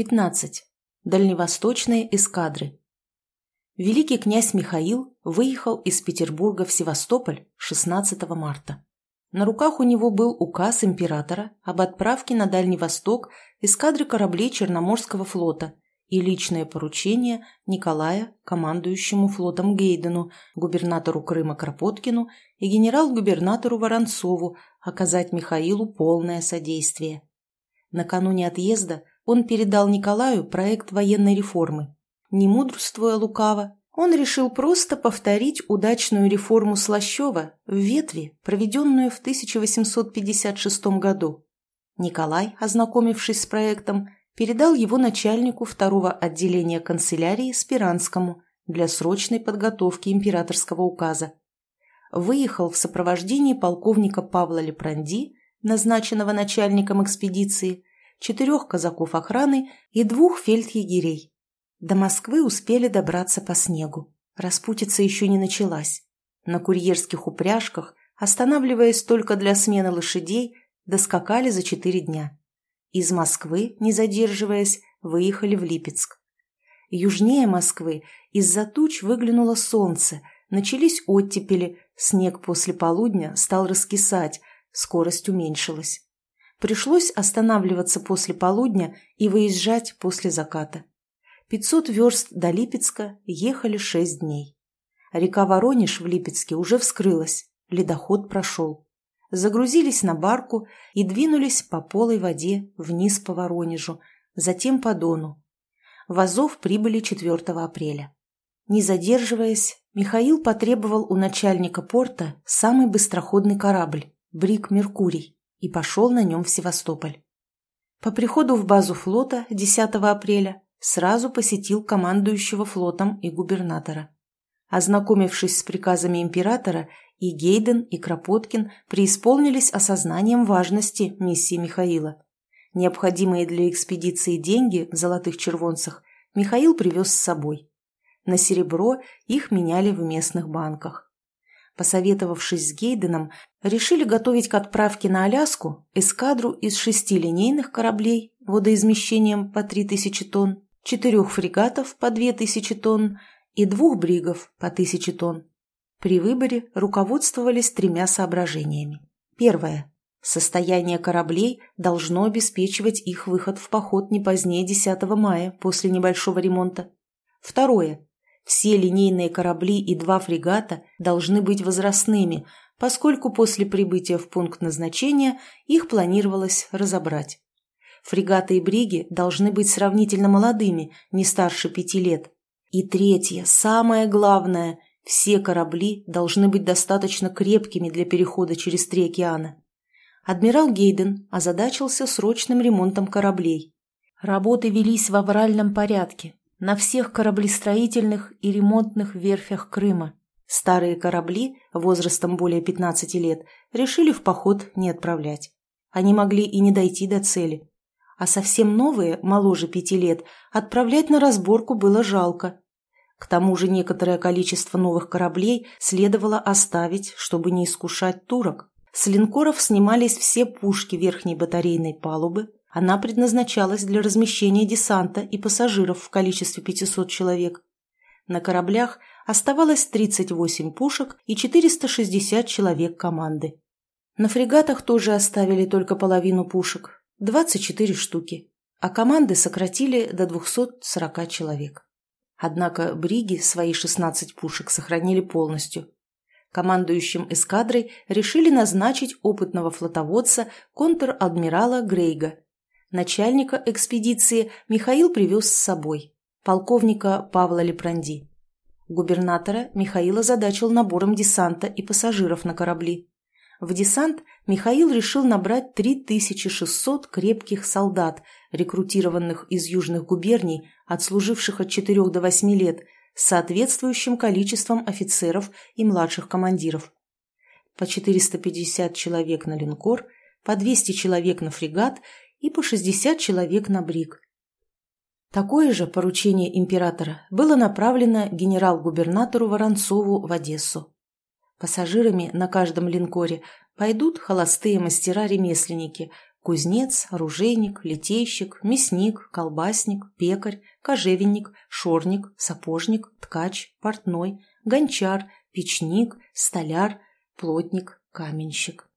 15. Дальневосточные эскадры. Великий князь Михаил выехал из Петербурга в Севастополь 16 марта. На руках у него был указ императора об отправке на Дальний Восток эскадры кораблей Черноморского флота и личное поручение Николая, командующему флотом Гейдену, губернатору Крыма Кропоткину и генерал-губернатору Воронцову оказать Михаилу полное содействие. Накануне отъезда он передал Николаю проект военной реформы. Не мудрствуя лукаво, он решил просто повторить удачную реформу Слащева в ветви, проведенную в 1856 году. Николай, ознакомившись с проектом, передал его начальнику второго отделения канцелярии Спиранскому для срочной подготовки императорского указа. Выехал в сопровождении полковника Павла Лепранди, назначенного начальником экспедиции, четырех казаков охраны и двух фельдъегерей. До Москвы успели добраться по снегу. Распутица еще не началась. На курьерских упряжках, останавливаясь только для смены лошадей, доскакали за четыре дня. Из Москвы, не задерживаясь, выехали в Липецк. Южнее Москвы из-за туч выглянуло солнце, начались оттепели, снег после полудня стал раскисать, скорость уменьшилась. Пришлось останавливаться после полудня и выезжать после заката. 500 верст до Липецка ехали 6 дней. Река Воронеж в Липецке уже вскрылась, ледоход прошел загрузились на барку и двинулись по полой воде вниз по Воронежу, затем по Дону. В Азов прибыли 4 апреля. Не задерживаясь, Михаил потребовал у начальника порта самый быстроходный корабль «Брик Меркурий» и пошел на нем в Севастополь. По приходу в базу флота 10 апреля сразу посетил командующего флотом и губернатора. Ознакомившись с приказами императора и Гейден, и Кропоткин преисполнились осознанием важности миссии Михаила. Необходимые для экспедиции деньги в золотых червонцах Михаил привез с собой. На серебро их меняли в местных банках. Посоветовавшись с Гейденом, решили готовить к отправке на Аляску эскадру из шести линейных кораблей водоизмещением по 3000 тонн, четырех фрегатов по 2000 тонн и двух бригов по 1000 тонн. При выборе руководствовались тремя соображениями. Первое. Состояние кораблей должно обеспечивать их выход в поход не позднее 10 мая после небольшого ремонта. Второе. Все линейные корабли и два фрегата должны быть возрастными, поскольку после прибытия в пункт назначения их планировалось разобрать. Фрегаты и бриги должны быть сравнительно молодыми, не старше пяти лет. И третье, самое главное – все корабли должны быть достаточно крепкими для перехода через три океана. Адмирал Гейден озадачился срочным ремонтом кораблей. Работы велись в авральном порядке на всех кораблестроительных и ремонтных верфях Крыма. Старые корабли, возрастом более 15 лет, решили в поход не отправлять. Они могли и не дойти до цели. А совсем новые, моложе пяти лет, отправлять на разборку было жалко, к тому же некоторое количество новых кораблей следовало оставить, чтобы не искушать турок. С линкоров снимались все пушки верхней батарейной палубы, она предназначалась для размещения десанта и пассажиров в количестве 500 человек. На кораблях оставалось 38 пушек и 460 человек команды. На фрегатах тоже оставили только половину пушек, 24 штуки, а команды сократили до 240 человек. Однако бриги свои 16 пушек сохранили полностью. Командующим эскадрой решили назначить опытного флотоводца контр-адмирала Грейга. Начальника экспедиции Михаил привез с собой, полковника Павла Лепранди. Губернатора Михаила задачил набором десанта и пассажиров на корабли. В десант Михаил решил набрать 3600 крепких солдат, рекрутированных из южных губерний, отслуживших от 4 до 8 лет, с соответствующим количеством офицеров и младших командиров. По 450 человек на линкор, по 200 человек на фрегат и по 60 человек на бриг. Такое же поручение императора было направлено генерал-губернатору Воронцову в Одессу. Пассажирами на каждом линкоре пойдут холостые мастера-ремесленники, кузнец, оружейник, литейщик, мясник, колбасник, пекарь, кожевенник, шорник, сапожник, ткач, портной, гончар, печник, столяр, плотник, каменщик.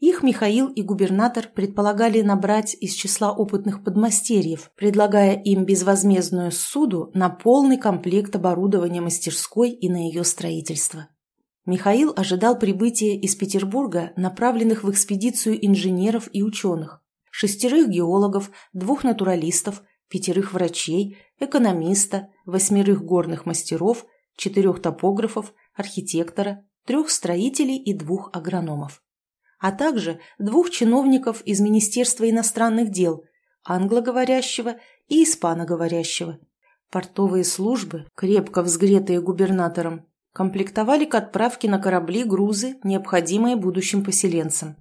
Их Михаил и губернатор предполагали набрать из числа опытных подмастерьев, предлагая им безвозмездную суду на полный комплект оборудования мастерской и на ее строительство. Михаил ожидал прибытия из Петербурга направленных в экспедицию инженеров и ученых, шестерых геологов, двух натуралистов, пятерых врачей, экономиста, восьмерых горных мастеров, четырех топографов, архитектора, трех строителей и двух агрономов, а также двух чиновников из Министерства иностранных дел, англоговорящего и испаноговорящего. Портовые службы, крепко взгретые губернатором, комплектовали к отправке на корабли грузы, необходимые будущим поселенцам.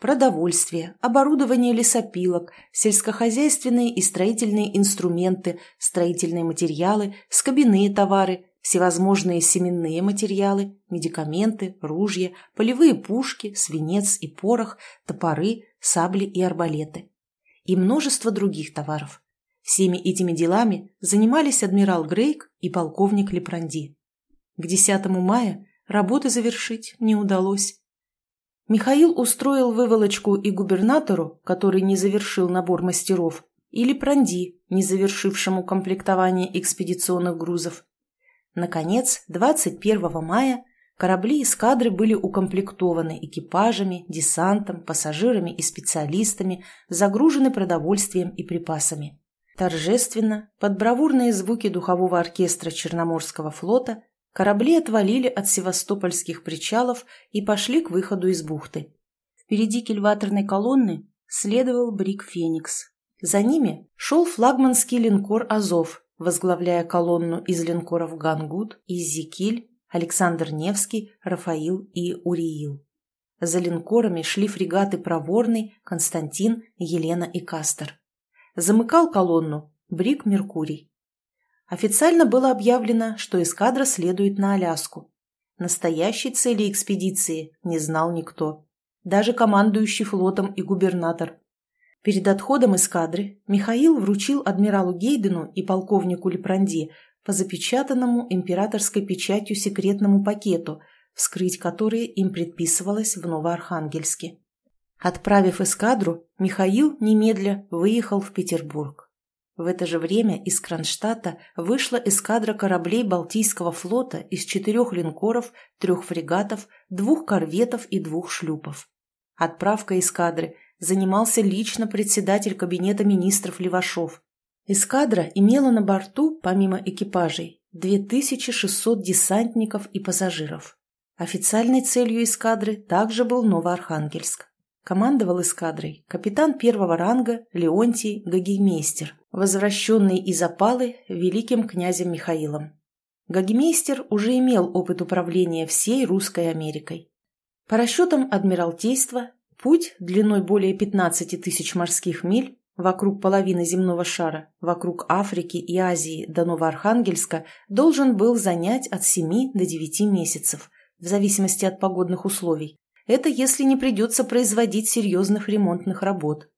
Продовольствие, оборудование лесопилок, сельскохозяйственные и строительные инструменты, строительные материалы, скобяные товары, всевозможные семенные материалы, медикаменты, ружья, полевые пушки, свинец и порох, топоры, сабли и арбалеты. И множество других товаров. Всеми этими делами занимались адмирал Грейк и полковник Лепранди. К 10 мая работы завершить не удалось. Михаил устроил выволочку и губернатору, который не завершил набор мастеров, или Пранди, не завершившему комплектование экспедиционных грузов. Наконец, 21 мая корабли эскадры были укомплектованы экипажами, десантом, пассажирами и специалистами, загружены продовольствием и припасами. Торжественно, под бравурные звуки духового оркестра Черноморского флота, Корабли отвалили от севастопольских причалов и пошли к выходу из бухты. Впереди кильваторной колонны следовал брик «Феникс». За ними шел флагманский линкор «Азов», возглавляя колонну из линкоров «Гангут», «Иззикиль», Александр Невский, Рафаил и Уриил. За линкорами шли фрегаты «Проворный», «Константин», «Елена» и «Кастер». Замыкал колонну брик «Меркурий». Официально было объявлено, что эскадра следует на Аляску. Настоящей цели экспедиции не знал никто. Даже командующий флотом и губернатор. Перед отходом эскадры Михаил вручил адмиралу Гейдену и полковнику Лепранди по запечатанному императорской печатью секретному пакету, вскрыть который им предписывалось в Новоархангельске. Отправив эскадру, Михаил немедля выехал в Петербург. В это же время из Кронштадта вышла эскадра кораблей Балтийского флота из четырех линкоров, трех фрегатов, двух корветов и двух шлюпов. Отправкой эскадры занимался лично председатель кабинета министров Левашов. Эскадра имела на борту, помимо экипажей, 2600 десантников и пассажиров. Официальной целью эскадры также был Новоархангельск. Командовал эскадрой капитан первого ранга Леонтий Гагеймейстер, возвращенный из опалы великим князем Михаилом. Гагеймейстер уже имел опыт управления всей русской Америкой. По расчетам Адмиралтейства, путь длиной более 15 тысяч морских миль вокруг половины земного шара, вокруг Африки и Азии до Новоархангельска должен был занять от 7 до 9 месяцев, в зависимости от погодных условий, это если не придется производить серьезных ремонтных работ.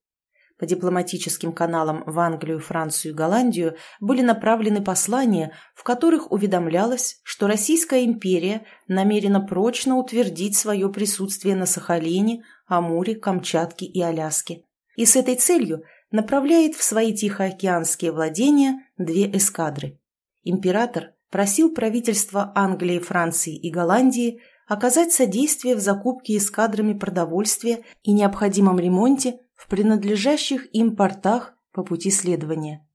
По дипломатическим каналам в Англию, Францию и Голландию были направлены послания, в которых уведомлялось, что Российская империя намерена прочно утвердить свое присутствие на Сахалине, Амуре, Камчатке и Аляске. И с этой целью направляет в свои тихоокеанские владения две эскадры. Император просил правительства Англии, Франции и Голландии – оказать содействие в закупке эскадрами продовольствия и необходимом ремонте в принадлежащих им портах по пути следования.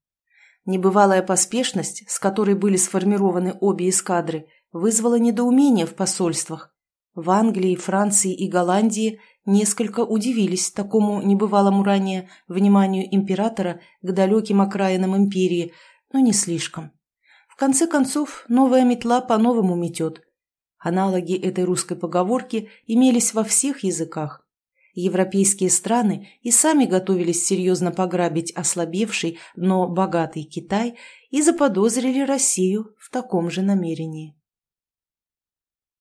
Небывалая поспешность, с которой были сформированы обе эскадры, вызвала недоумение в посольствах. В Англии, Франции и Голландии несколько удивились такому небывалому ранее вниманию императора к далеким окраинам империи, но не слишком. В конце концов, новая метла по-новому метет – Аналоги этой русской поговорки имелись во всех языках. Европейские страны и сами готовились серьезно пограбить ослабевший, но богатый Китай и заподозрили Россию в таком же намерении.